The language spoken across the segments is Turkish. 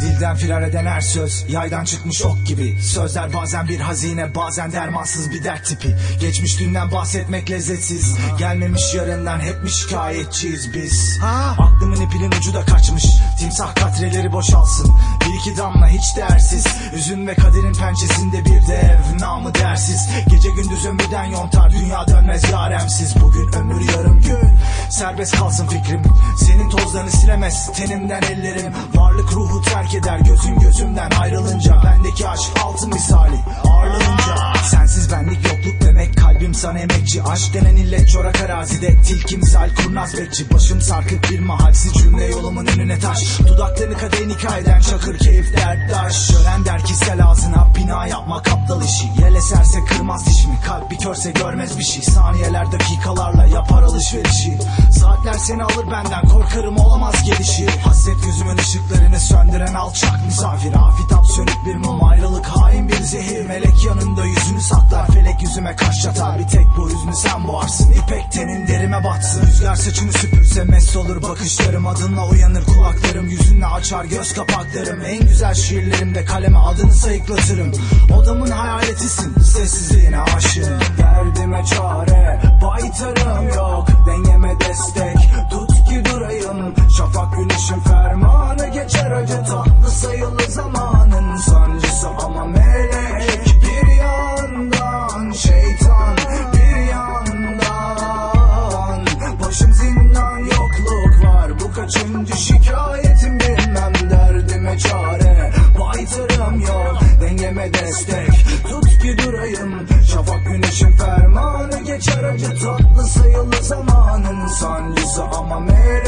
Dilden firar eden her söz Yaydan çıkmış ok gibi. Sözler bazen bir hazine Bazen dermansız bir dert tipi. Geçmiş dünden bahsetmek lezzetsiz. Gelmemiş yarından hep mi şikayetçiyiz biz? Aklımın ipinin ucu da kaçmış. Timsah katreleri boşalsın. Bir iki damla hiç değersiz. Üzün ve kaderin pençesinde bir dev Namı dersiz. Gece gündüz ömürden yontar Dünya dönmez yaremsiz Serbest kalsın fikrim. Senin tozlarını silemez Tenimden ellerim. Varlık ruhu terk eder Gözün gözümden ayrılınca. Bendeki aşk altın misali Ağırlanınca Sensiz benlik yokluk demek Kalbim sana emekçi. Aşk denen illet çorak arazide Tilki misal kurnaz bekçi. Başım sarkık bir mahalsiz cümle yolumun önüne taş. Dudaklarını kadehin hikayeden Çakır keyif derttaş Şölen der ki sel ağzına Bina Körse görmez bir şey. Saniyeler dakikalarla yapar alışverişi. Saatler seni alır benden Korkarım olamaz gelişi. Hasret gözümün ışıklarını söndüren alçak misafir. Afitap sönük bir mum ayrılık hain bir zehir. Melek yanında yüzünü saklar. Felek yüzüme kaş çatar. Bir tek bu hüznü sen boğarsın. İpek tenin derime batsın. Rüzgar saçını süpürse mest olur bakışlarım. Adınla uyanır kulaklarım. Yüzünle açar göz kapaklarım. En güzel şiirlerimde kaleme adını sayıklatırım. Odamın hayaletisin. Sessizliğine aşığım. Derdime çare Çare. Baytarım yok Dengeme destek. Tut ki durayım Şafak güneşin fermanı. Geçer acı Tatlı sayılı zamanın sancısı. Ama melek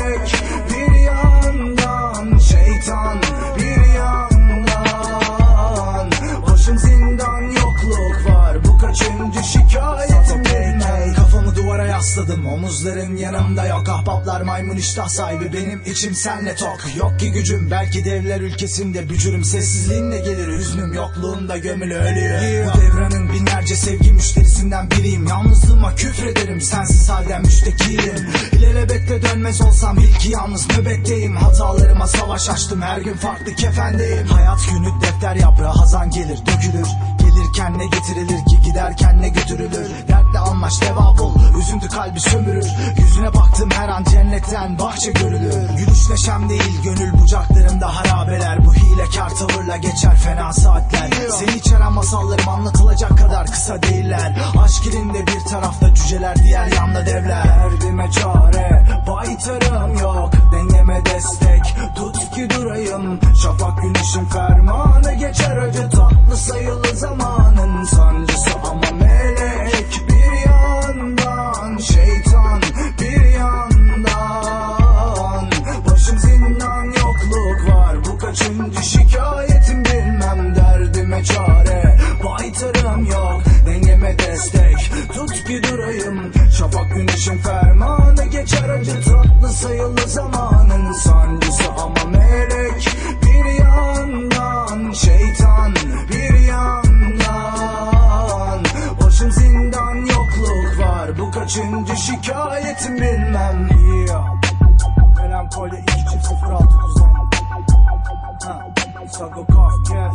yasladım omuzların yanımda yok. Ahbaplar maymun iştah sahibi benim içim senle tok. Yok ki gücüm belki devler ülkesinde bücürüm. Sessizliğinle gelir hüznüm yokluğunda gömülü ölüyor Bu devranın binlerce sevgi müşterisinden biriyim. Yalnızlığıma küfrederim sensiz halden müştekiyim İlelebette dönmez olsam bil ki yalnız nöbetteyim. Hatalarıma savaş açtım her gün farklı kefendeyim. Hayat günü defter yaprağı hazan gelir dökülür Gelirken ne getirilir ki? Giderken ne götürülür? Dertle anlaş deva bul üzüntü kalbi sömürür. Yüzüne baktım her an cennetten bahçe görülür. Gülüş neşem değil gönül bucaklarımda harabeler Bu hilekar tavırla geçer fena saatler. Seni içeren masallarım anlatılacak kadar kısa değiller. Aşk ilinde bir tarafta cüceler diğer yanda devler. Derdime çare baytarım yok Dengeme destek. Tut ki durayım Şafak güneşin fermanı geçer. Acı tatlı sayılı zamanın sancısı durayım Şafak güneşin fermanı geçer acı tatlı sayılı zamanın sancısı ama melek bir yandan şeytan bir yandan. Başım zindan yokluk var. Bu kaçıncı şikayetim bilmem. Yeah. Melankoli 2 0 6 kuzen Sago Kaf Kef